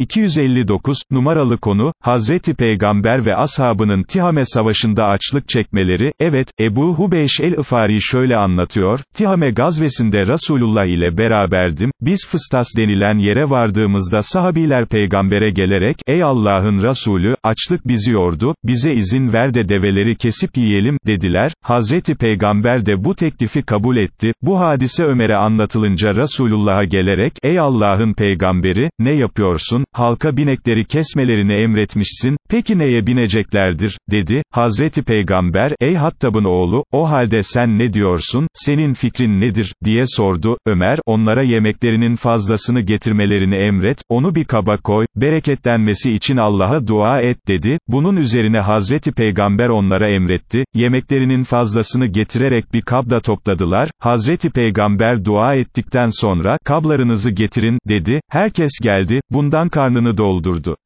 259, numaralı konu, Hazreti Peygamber ve ashabının Tihame Savaşı'nda açlık çekmeleri, evet, Ebu Hubeyş el-Ifari şöyle anlatıyor, Tihame gazvesinde Resulullah ile beraberdim, biz Fıstas denilen yere vardığımızda sahabiler peygambere gelerek, ey Allah'ın Resulü, açlık bizi yordu, bize izin ver de develeri kesip yiyelim, dediler, Hazreti Peygamber de bu teklifi kabul etti, bu hadise Ömer'e anlatılınca Resulullah'a gelerek, ey Allah'ın peygamberi, ne yapıyorsun, halka binekleri kesmelerini emretmişsin, peki neye bineceklerdir, dedi, Hazreti Peygamber, ey Hattab'ın oğlu, o halde sen ne diyorsun, senin fikrin nedir, diye sordu, Ömer, onlara yemeklerinin fazlasını getirmelerini emret, onu bir kaba koy, bereketlenmesi için Allah'a dua et, dedi, bunun üzerine Hazreti Peygamber onlara emretti, yemeklerinin fazlasını getirerek bir kabda topladılar, Hazreti Peygamber dua ettikten sonra, kablarınızı getirin, dedi, herkes geldi, bundan karnını doldurdu.